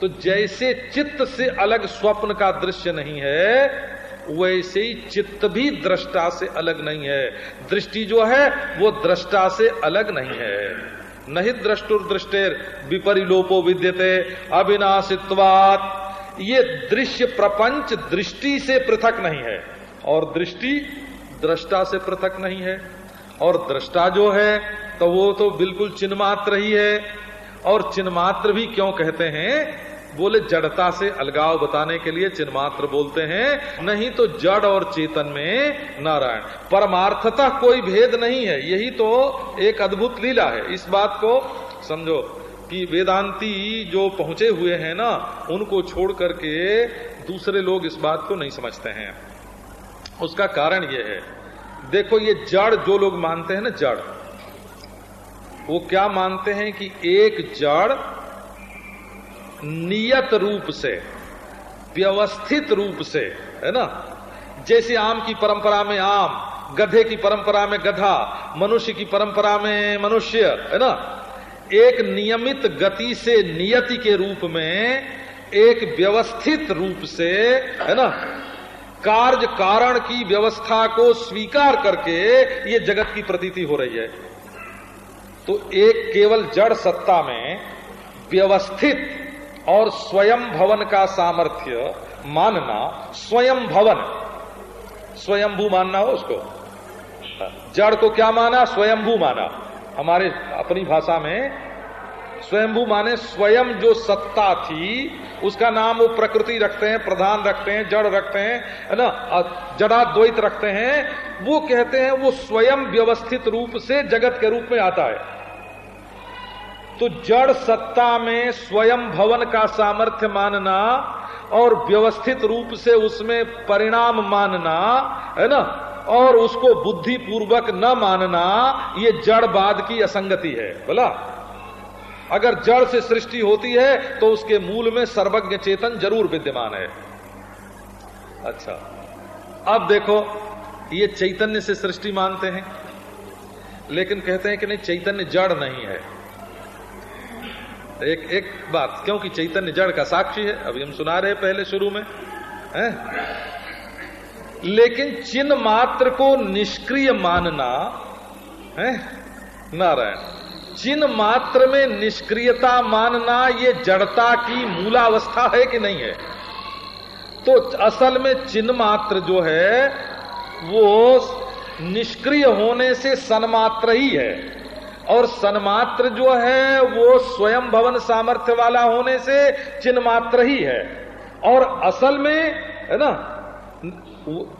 Speaker 1: तो जैसे चित्त से अलग स्वप्न का दृश्य नहीं है वैसे ही चित्त भी दृष्टा से अलग नहीं है। दृष्टि जो है, वो दृष्टा से अलग नहीं है। नहीं द्रष्टुर दृष्टेर विपरिलोपो विद्यते, अविनाशित्वात। ये दृश्य प्रपंच दृष्टि से पृथक नहीं है। और दृष्टि दृष्टा से पृथक नहीं है। और दृष्टा जो है तो वो तो बिल्कुल चिन्मात्र ही है। और चिन्मात्र भी क्यों कहते हैं? बोले, जड़ता से अलगाव बताने के लिए चिन्मात्र बोलते हैं, नहीं तो जड़ और चेतन में नारायण। परमार्थता कोई भेद नहीं है, यही तो एक अद्भुत लीला है। इस बात को समझो कि वेदांती जो पहुँचे हुए हैं ना, उनको छोड़ करके दूसरे लोग इस बात को नहीं समझते हैं। उसका कारण यह है। देखो, ये जड़ जो लोग मानते हैं ना, जड़, वो क्या मानते हैं कि एक जड़ नियत रूप से, व्यवस्थित रूप से, है ना? जैसे आम की परंपरा में आम, गधे की परंपरा में गधा, मनुष्य की परंपरा में मनुष्य, है ना? एक नियमित गति से, नियति के रूप में, एक व्यवस्थित रूप से, है ना? कार्य कारण की व्यवस्था को स्वीकार करके ये जगत की प्रतीति हो रही है। तो एक केवल जड़ सत्ता में व्यवस्थित और स्वयं भवन का सामर्थ्य मानना स्वयं भवन। स्वयंभू मानना हो उसको। जड़ को क्या माना? स्वयंभू माना। हमारे अपनी भाषा में स्वयंभू माने स्वयं जो सत्ता थी, उसका नाम वो प्रकृति रखते हैं, प्रधान रखते हैं, जड़ रखते हैं, है ना? जड़ा द्वैत रखते हैं, वो कहते हैं वो स्वयं व्यवस्थित रूप से जगत के रूप में आता है। तो जड़ सत्ता में स्वयं भवन का सामर्थ्य मानना और व्यवस्थित रूप से उसमें परिणाम मानना, है ना? और उसको बुद्धि पूर्वक न मानना, ये जड़वाद की असंगति है, बोला? अगर जड़ से सृष्टि होती है तो उसके मूल में सर्वज्ञ चेतन ज़रूर विद्यमान है। अच्छा अब देखो, ये चैतन्य से सृष्टि मानते हैं, लेकिन कहते हैं कि नहीं, चैतन्य जड़ नहीं है। एक एक बात, क्योंकि चैतन्य जड़ का साक्षी है, अभी हम सुना रहे पहले शुरू में, है? लेकिन चिन्ह मात्र को निष्क्रिय मानना, है? नारायण, चिन्ह मात्र में निष्क्रियता मानना ये जड़ता की मूलावस्था है कि नहीं है? तो असल में चिन्ह मात्र जो है, वो निष्क्रिय होने से सन्मात्र ही है। और सन्मात्र जो है, वो स्वयं भवन सामर्थ्य वाला होने से चिन्ह मात्र ही है। और असल में, है ना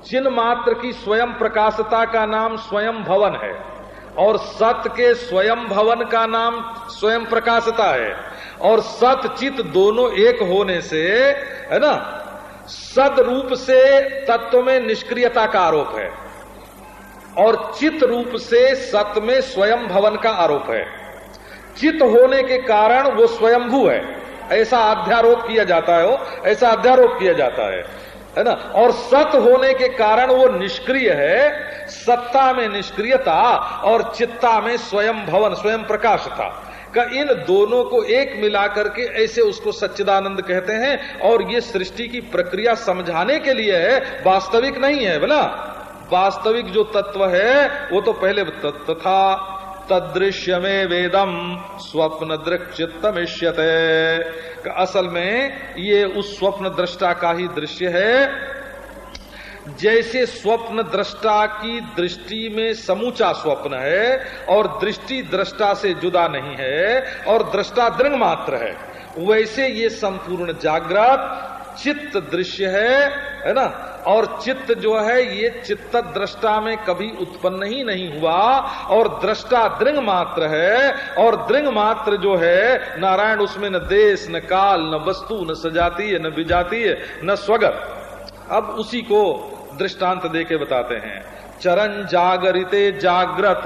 Speaker 1: चिन्ह मात्र की स्वयं प्रकाशता का नाम स्वयं भवन है। और सत के स्वयं भवन का नाम स्वयं प्रकाशता है। और सत चित दोनों एक होने से, है ना सद रूप से तत्व में निष्क्रियता का आरोप है। और चित रूप से सत में स्वयं भवन का आरोप है। चित होने के कारण वो स्वयंभू है। ऐसा अध्यारोप किया जाता है वो ऐसा अध्यारोप किया जाता है है ना? और सत होने के कारण वो निष्क्रिय है। सत्ता में निष्क्रियता और चित्ता में स्वयं भवन, स्वयं प्रकाश था। का इन दोनों को एक मिला करके ऐसे उसको सच्चिदानंद कहते हैं। और ये सृष्टि की प्रक्रिया समझाने के लिए है, वास्तविक नहीं है बोला वास्तविक जो तत्व है, वो तो पहले तथा तदृश्य में वेदम स्वप्न दृक्चित्तमिष्यते असल में ये उस स्वप्न दृष्टा का ही दृश्य है। जैसे स्वप्न दृष्टा की दृष्टि में समूचा स्वप्न है, और दृष्टि दृष्टा से जुदा नहीं है, और दृष्टा दृंग मात्र है, वैसे ये संपूर्ण जागृत चित्त दृश्य है है ना? और चित्त जो है, ये चित्त दृष्टा में कभी उत्पन्न ही नहीं हुआ। और दृष्टा दृंग मात्र है, और दृंग मात्र जो है, नारायण उसमें न देश, न काल, न वस्तु, न सजातीय न विजातीय न स्वगत। अब उसी को दृष्टांत दे के बताते हैं। चरण जागरिते जाग्रत,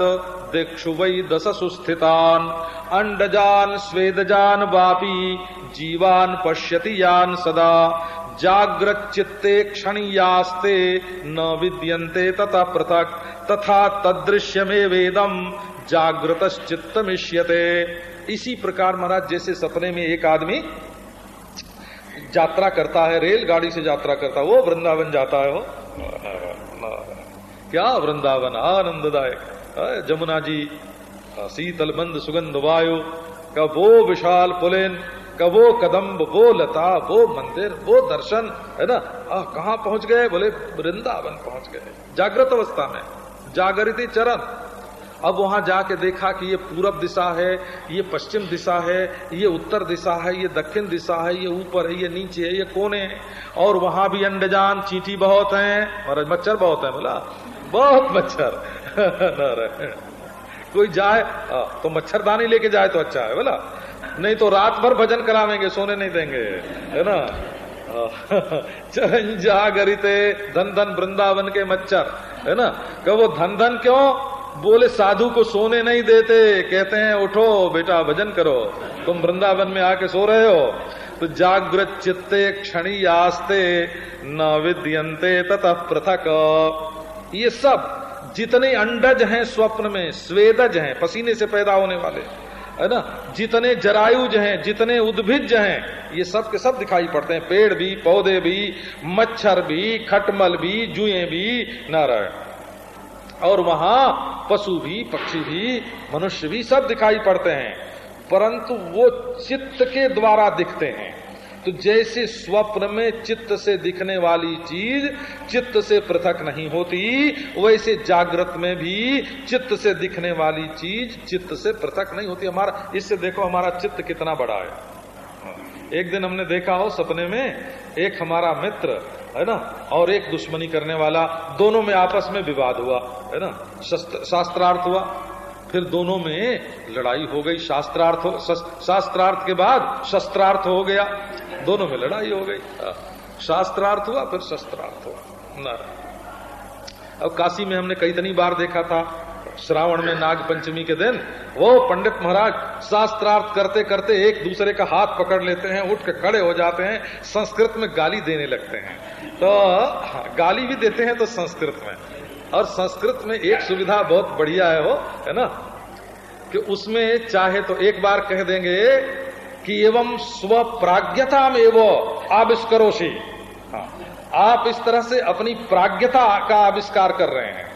Speaker 1: दिक्षु वै दस सुस्थितान अंडजान, स्वेदजान वापी, जीवान पश्यति यान सदा। जागृत चित्ते क्षणियास्ते न विद्यन्ते तथा पृथक, तथा तदृश्य में वेदम जागृत चित्त मिश्यते इसी प्रकार महाराज, जैसे सपने में एक आदमी यात्रा करता है, रेलगाड़ी से यात्रा करता है, वो वृंदावन जाता है, वो। क्या वृंदावन? आनंददायक। जमुना जी शीतल मंद सुगंध वायु का वो विशाल पुलेन का वो कदम्ब वो लता वो मंदिर वो दर्शन है ना? आ, कहा पहुँच गए? बोले वृंदावन पहुँच गए। जागृत अवस्था में। जागृति चरण अब वहाँ जाके देखा कि ये पूरब दिशा है ये पश्चिम दिशा है ये उत्तर दिशा है ये दक्षिण दिशा है ये ऊपर है ये नीचे है ये कोने और वहाँ भी अंडजान चींटी बहुत हैं। और मच्छर बहुत है बोला। बहुत मच्छर। (laughs) कोई जाए तो मच्छरदानी लेके जाए तो अच्छा है बोला। नहीं तो रात भर भजन करावेंगे, सोने नहीं देंगे, है ना? चरण जागरिते धन धन वृंदावन के मच्छर, है ना? कब वो धन धन क्यों? बोले, साधु को सोने नहीं देते। कहते हैं, उठो बेटा, भजन करो। तुम वृंदावन में आके सो रहे हो। तो जागृत चित्ते क्षणी आस्ते न विद्यंते तथा पृथक। ये सब जितने अंडज हैं स्वप्न में, स्वेदज हैं, पसीने से पैदा होने वाले। है ना? जितने जरायुज हैं, जितने उद्भिज हैं, ये सब के सब दिखाई पड़ते हैं। पेड़ भी, पौधे भी, मच्छर भी, खटमल भी, जुए भी, नारायण। और वहाँ पशु भी, पक्षी भी, मनुष्य भी सब दिखाई पड़ते हैं। परंतु वो चित्त के द्वारा दिखते हैं। तो जैसे स्वप्न में चित्त से दिखने वाली चीज़ चित्त से पृथक नहीं होती, वैसे जागृत में भी चित्त से दिखने वाली चीज़ चित्त से पृथक नहीं होती। हमारा, इससे देखो हमारा चित्त कितना बड़ा है। एक दिन हमने देखा हो सपने में, एक हमारा मित्र, है ना, और एक दुश्मनी करने वाला, दोनों में आपस में विवाद हुआ, है ना शास्त्रार्थ हुआ। फिर दोनों में लड़ाई हो गई शास्त्रार्थ शास्त्रार्थ के बाद शस्त्रार्थ हो गया। दोनों में लड़ाई हो गई। हाँ। शास्त्रार्थ हुआ फिर शस्त्रार्थ हुआ। अब काशी में हमने कई तनी बार देखा था श्रावण में नाग पंचमी के दिन वो पंडित महाराज शास्त्रार्थ करते करते एक दूसरे का हाथ पकड़ लेते हैं उठ के खड़े हो जाते हैं संस्कृत में गाली देने लगते हैं। तो हाँ, गाली भी देते हैं तो संस्कृत में। और संस्कृत में एक सुविधा बहुत बढ़िया है वो है ना? कि उसमें चाहे तो एक बार कह देंगे कि एवं स्व प्राज्ञता में वो आविष्करोशी हाँ, आप इस तरह से अपनी प्राज्ञता का आविष्कार कर रहे हैं।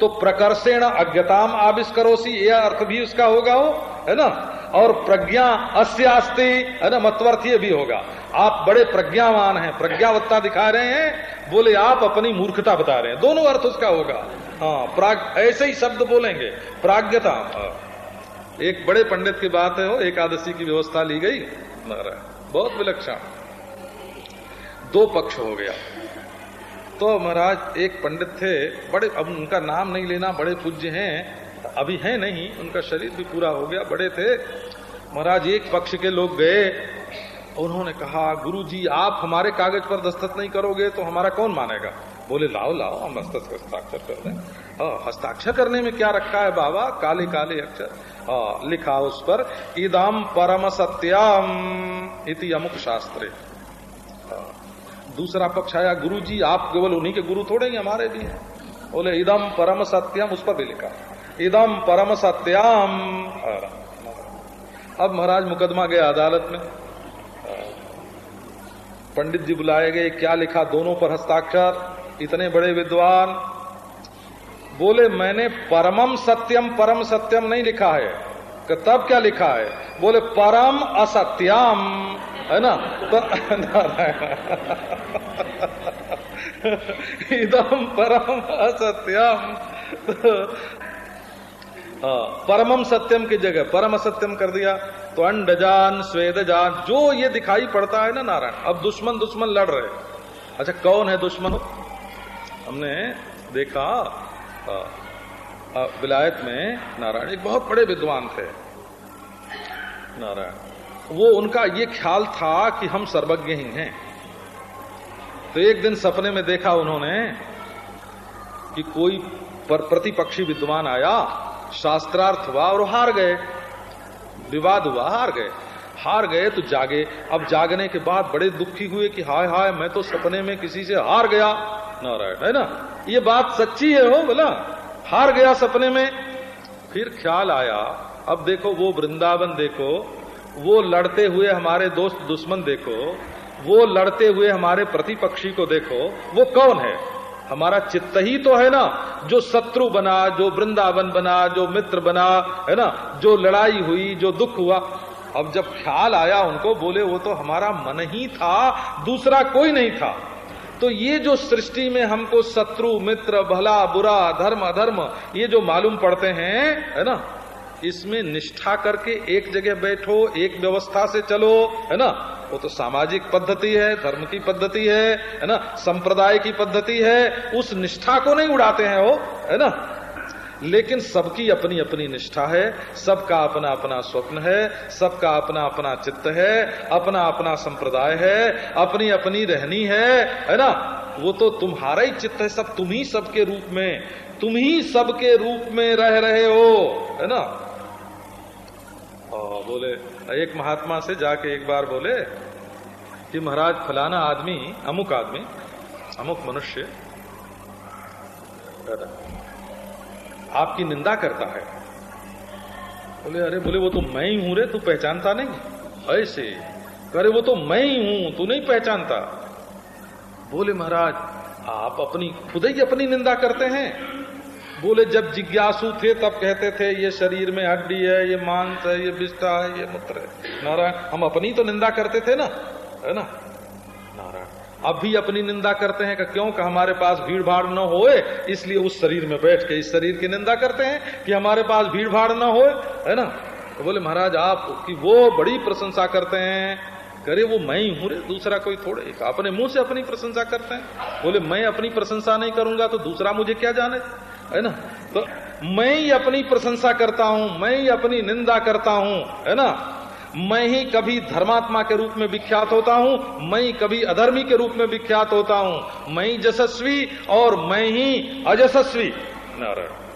Speaker 1: तो प्रकर्षेण अज्ञताम आविष्करोशी यह अर्थ भी उसका होगा हो है ना? और प्रज्ञा अस्यास्ति, है ना, मतवर्थ ये भी होगा। आप बड़े प्रज्ञावान हैं, प्रज्ञावत्ता दिखा रहे हैं, बोले आप अपनी मूर्खता बता रहे हैं। दोनों अर्थ उसका होगा। हाँ प्राग, ऐसे ही शब्द बोलेंगे। प्राग्ञता हाँ। एक बड़े पंडित की बात है हो एकादशी की व्यवस्था ली गई बहुत विलक्षण। दो पक्ष हो गया। तो महाराज, एक पंडित थे, बड़े, अब उनका नाम नहीं लेना, बड़े पूज्य हैं। अभी है नहीं उनका शरीर भी पूरा हो गया बड़े थे। महाराज एक पक्ष के लोग गए उन्होंने कहा गुरु जी आप हमारे कागज़ पर दस्तखत नहीं करोगे तो हमारा कौन मानेगा? बोले लाओ लाओ हम हस्ताक्षर कर दें। हाँ, हस्ताक्षर करने में क्या रखा है बाबा? काले काले अक्षर। हाँ लिखा उस पर इदम परम सत्याम इति अमुक शास्त्र। हाँ, दूसरा पक्ष आया गुरु जी आप केवल उन्हीं के गुरु थोड़े ही हमारे भी हैं। बोले इदम परम सत्यम उस पर भी लिखा। इदम परम सत्याम। अब महाराज मुकदमा गया अदालत में। पंडित जी बुलाए गए, क्या लिखा? दोनों पर हस्ताक्षर, इतने बड़े विद्वान। बोले, मैंने परमम सत्यम परम सत्यम नहीं लिखा है। कि तब क्या लिखा है? बोले, परम असत्यम है ना? तो (laughs) इदम परम असत्यम परमम सत्यम की जगह, परम असत्यम कर दिया। तो अंडजान, स्वेदजान, जो ये दिखाई पड़ता है ना नारायण, अब दुश्मन दुश्मन लड़ रहे अच्छा कौन है दुश्मन? हमने देखा विलायत में नारायण एक बहुत बड़े विद्वान थे। नारायण, वो उनका ये ख्याल था कि हम सर्वज्ञ ही हैं। तो एक दिन सपने में देखा उन्होंने कि कोई पर, प्रतिपक्षी विद्वान आया शास्त्रार्थ हुआ और हार गए। विवाद हुआ, हार गए। हार गए तो जागे। अब जागने के बाद बड़े दुखी हुए कि हाय हाय, मैं तो सपने में किसी से हार गया। नारायण, है ना? ये बात सच्ची है, हो बोला? हार गया सपने में। फिर ख्याल आया। अब देखो, वो वृंदावन देखो, वो लड़ते हुए हमारे दोस्त दुश्मन देखो, वो लड़ते हुए हमारे प्रतिपक्षी को देखो, वो कौन है? हमारा चित्त ही तो है ना, जो शत्रु बना, जो वृंदावन बना, जो मित्र बना, है ना, जो लड़ाई हुई, जो दुख हुआ। अब जब ख्याल आया उनको, बोले, वो तो हमारा मन ही था, दूसरा कोई नहीं था। तो ये जो सृष्टि में हमको शत्रु, मित्र, भला, बुरा, धर्म, अधर्म, ये जो मालूम पड़ते हैं, है ना इसमें निष्ठा करके एक जगह बैठो, एक व्यवस्था से चलो, है ना? वो तो सामाजिक पद्धति है, धर्म की पद्धति है है ना? संप्रदाय की पद्धति है, उस निष्ठा को नहीं उड़ाते हैं वो, है ना? लेकिन सबकी अपनी अपनी निष्ठा है, सबका अपना अपना स्वप्न है, सबका अपना अपना चित्त है अपना अपना संप्रदाय है अपनी अपनी रहनी है है ना? वो तो तुम्हारा ही चित्त है, सब तुम ही सबके रूप में, तुम ही सबके रूप में रह रहे हो, है ना? बोले, एक महात्मा से जाके एक बार बोले कि महाराज, फलाना आदमी, अमुक आदमी, अमुक मनुष्य आपकी निंदा करता है। बोले, अरे बोले, वो तो मैं ही हूँ रे, तू पहचानता नहीं? ऐसे, अरे वो तो मैं ही हूँ, तू नहीं पहचानता। बोले, महाराज, आप अपनी, खुद ही अपनी निंदा करते हैं। बोले, जब जिज्ञासु थे, तब कहते थे, ये शरीर में हड्डी है, ये मांस है, ये बिस्ता है, ये मूत्र है। नारायण, हम अपनी तो निंदा करते थे ना? है ना? नारायण, अब भी अपनी निंदा करते हैं कि क्यों कि हमारे पास भीड़ भाड़ न होए, इसलिए उस शरीर में बैठ के, इस शरीर की निंदा करते हैं कि हमारे पास भीड़ भाड़ न हो है ना? तो बोले, महाराज, आप की वो बड़ी प्रशंसा करते हैं करे, वो मैं ही हूँ रे, दूसरा कोई थोड़े। अपने मुँह से अपनी प्रशंसा करते हैं। बोले, मैं अपनी प्रशंसा नहीं करूँगा तो दूसरा मुझे क्या जाने? है ना? तो मैं ही अपनी प्रशंसा करता हूँ, मैं ही अपनी निंदा करता हूँ, है ना? मैं ही कभी धर्मात्मा के रूप में विख्यात होता हूँ, मैं ही कभी अधर्मी के रूप में विख्यात होता हूँ। मैं ही यशस्वी और मैं ही अजस्वी नारायण।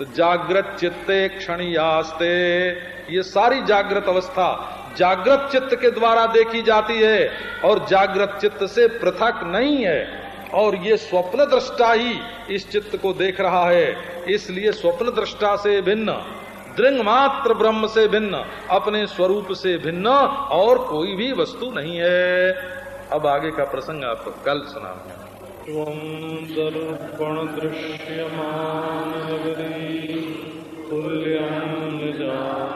Speaker 1: तो जागृत चित्ते क्षणियास्ते। ये सारी जागृत अवस्था जागृत चित्त के द्वारा देखी जाती है और जागृत चित्त से पृथक नहीं है। और ये स्वप्न दृष्टा ही इस चित्त को देख रहा है। इसलिए स्वप्न दृष्टा से भिन्न, दृंग मात्र ब्रह्म से भिन्न, अपने स्वरूप से भिन्न और कोई भी वस्तु नहीं है। अब आगे का प्रसंग आपको कल सुना दर्पण दृश्यमान तुल्यम अन्योन्य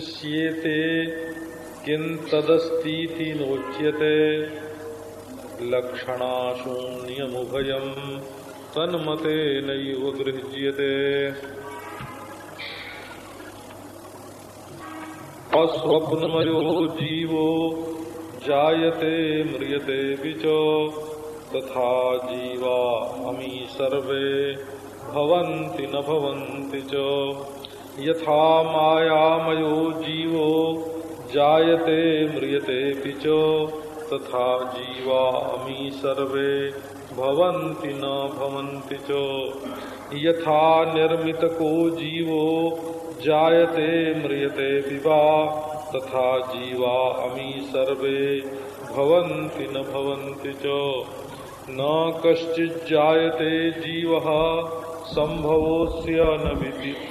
Speaker 1: दृश्येते किन तदस्ती नोच्यते। लक्षणाशून्यमुभयम तन्मते नैव गृह्यते। जीवो जायते म्रियते विच तथा जीवा अमी सर्वे भवन्ति न भवन्ति च। यथा मायामयो जीवो, जायते म्रियते पिचो, तथा जीवा अमी सर्वे भवन्ति न भवन्ति च। यथा निर्मितको जीवो, जायते म्रियते पिबा, तथा जीवा अमी सर्वे भवन्ति न भवन्ति च। न कश्चिज्जायते जीवः सम्भवोऽस्य न विदित्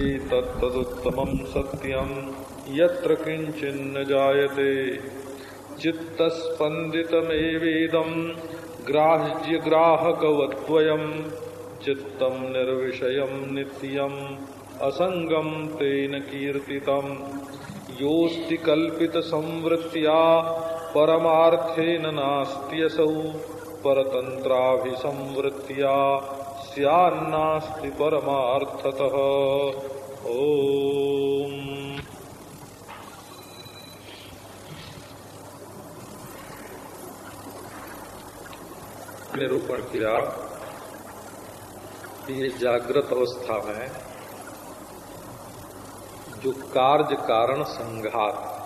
Speaker 1: एतत्तदुत्तमं सत्यं, यत्र किञ्चिन्न जायते। चित्तस्पन्दितमेवेदं ग्राह्यग्राहकवद्वयम् चित्तं निर्विषयं नित्यम्, असङ्गं तेन कीर्तितम् योऽस्ति कल्पितसंवृत्त्या, परमार्थेन नास्त्यसौ, परतन्त्राभिसंवृत्त्या। स्यान्नास्ति परमार्थतः। ॐ निरूपण किया। ये जागृत अवस्था में जो कार्य कारण संघात